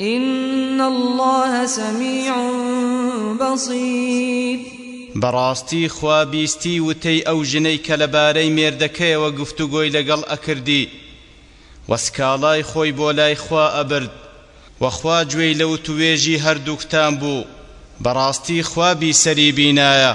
ان اللە سمیع بصیر. بەڕاستی خوا بیستی وتەی ئەو ژنەی کە لەبارەی مێردەکەیەوە گفتوگۆی لەگەڵ ئەکردی و سکاڵای خۆی بۆ لای خوا ئەبرد وە خوا گوێی لە وتووێژی هەردووکتان بوو بەڕاستی خوا بیسەری بینایە.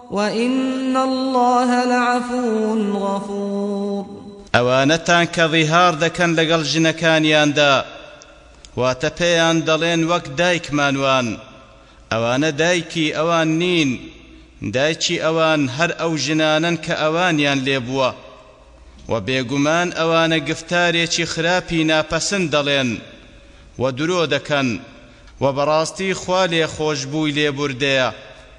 وَإِنَّ اللَّهَ لَعَفُوٌّ غَفُورٌ. ئەوانەتان کە ظیهار دەکەن لەگەڵ ژنەکانیاندا، واتە پێیان دەڵێن وەک دایکمان وان، ئەوانە دایکی ئەوان نین، دایکی ئەوان هەر ئەو ژنانەن کە ئەوانیان لێ بووە. وە بێگومان ئەوانە گفتارێکی خراپی ناپەسند دەڵێن، وە درۆ دەکەن، وە بەڕاستی خوا لێخۆشبووی لێبوردەیە.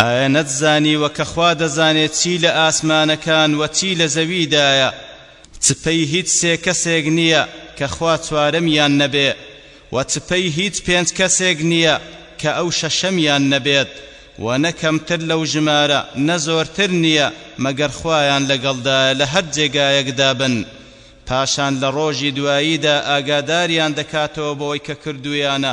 ئایا نەتزانیوە کە خوا دەزانێ چی لە ئاسمانەکان و چی لە زەویدایە چ پەی هیچ سێ کەسێک نییە کە خوا چوارەمیان نەبێ و چ پەی هیچ پێنج کەسێک نییە کە ئەو شەشەمیان نەبێت و نە کەمتر لەو ژمارە نە زۆرتر نییە مەگەر خوایان لەگەڵدایە لە هەر جێگایەکدا بن پاشان لە ڕۆژی دواییدا ئاگاداریان دەکاتەوە بەوەی کە کردوویانە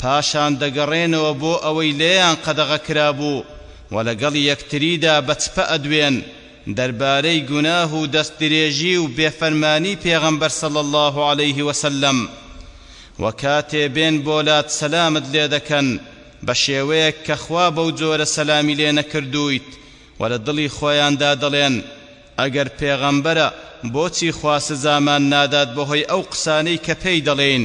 پاشان دەگەڕێنەوە بۆ ئەوەی لێیان قەدەغە کرابوو و لەگەڵ یەکتریدا بە چپە ئەدوێن دەربارەی گوناه و دەست درێژی و بێ فەرمانی پێغەمبەر صلی اللە علیه وسلم و کاتێ بێن بۆ لات سەلامت لێ دەکەن بە شێوەیەک کە خوا بەو جۆرە سەلامی لێ نەکردوویت و لە دڵی خۆیاندا دەڵێن ئەگەر پێغەمبەرە بۆچی خوا سزامان نادات بەهۆی ئەو قسانەی کە پێی دەڵێین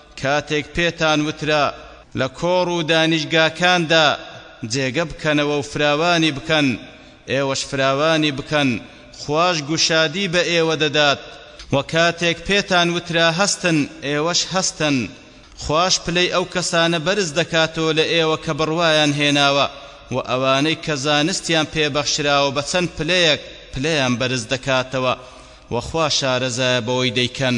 کاتێک پێتان وترا لە کۆڕ و دانیشگاکاندا جێگە بکەنەوە و فراوانی بکەن، ئێوەش فراوانی بکەن، خواش گوشادی بە ئێوە دەدات، وە کاتێک پێتان وترا هەستن، ئێوەش هەستن، خواش پلەی ئەو کەسانە بەرز دەکاتەوە لە ئێوە کە بڕوایان هێناوە، وە ئەوانەی کە زانستیان پێ بەخشراوە بە چەند پلەیەک پلەیان بەرز دەکاتەوە، وە خوا شارەزایە بەوەی دەیکەن.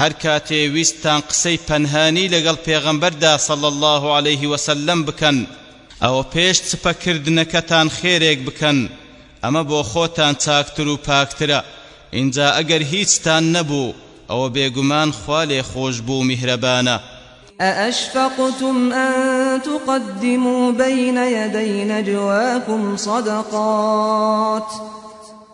هەر کاتێ ویستتان قسەی پەنهانی لەگەڵ پێغەمبەردا صلی اللە علیه وسلم بکەن ئەوە پێش چپە کردنەکەتان خێرێک بکەن ئەمە بۆ خۆتان چاکتر و پاکترە ئینجا ئەگەر هیچتان نەبوو ئەوە بێگومان خوا لێخۆشبوو و میهرەبانە. ئەئەشفەقتم ئەن تقدموا بین یدی نجواکم صدقات.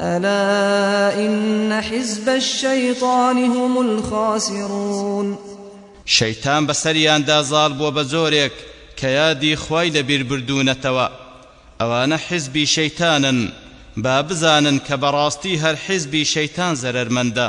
الا ان حزب الشیطان هم الخاسرون شەیتان بەسەریاندا زاڵ بووە بە جۆرێک کە یادی خوای لە بیر بردوونەتەوە ئەوانە حزبی شەیتانن با بزانن کە بەڕاستی هەر حزبی شەیتان زەرەرمەندە.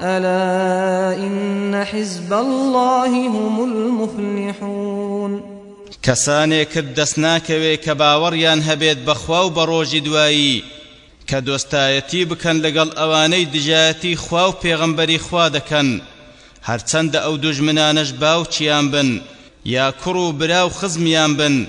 الا ان حزب اللە هم المفلحون کەسانێکت دەست ناکەوێ کە باوەڕیان هەبێت بە خوا و بە ڕۆژی دوایی کە دۆستایەتی بکەن لەگەڵ ئەوانەی دژایەتی خوا و پێغەمبەری خوا دەکەن هەرچەندە ئەو دوژمنانەش باوکیان بن یا کوڕ و برا و خزمیان بن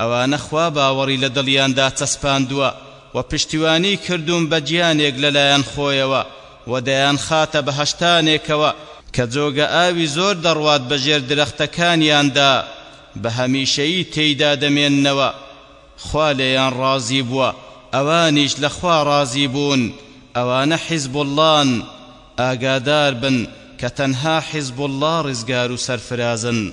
ئەوانە خوا باوەڕی لە دڵیاندا چەسپاندووە و پشتیوانی کردوون بە گیانێک لە لایەن خۆیەوە و دەیانخاتە بەهەشتانێکەوە کە جۆگە ئاوی زۆر دەڕوات بە ژێر درەختەکانیاندا بە هەمیشەیی تێیدا دەمێننەوە خوا لێیان ڕازی بووە ئەوانیش لە خوا ڕازی بوون ئەوانە حیزب اللەن ئاگادار بن کە تەنها حیزب اللە ڕزگار و سەرفرازن.